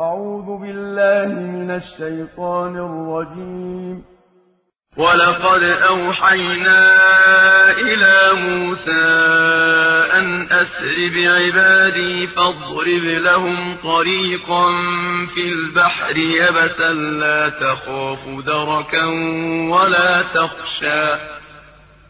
أعوذ بالله من الشيطان الرجيم. ولقد أوحينا إلى موسى أن أسر بعبادي فاضرب لهم طريقا في البحر يبسا لا تخاف دركا ولا تخشى.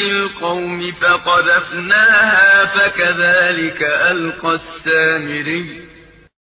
القوم فقذفناها فكذلك ألقى السامري.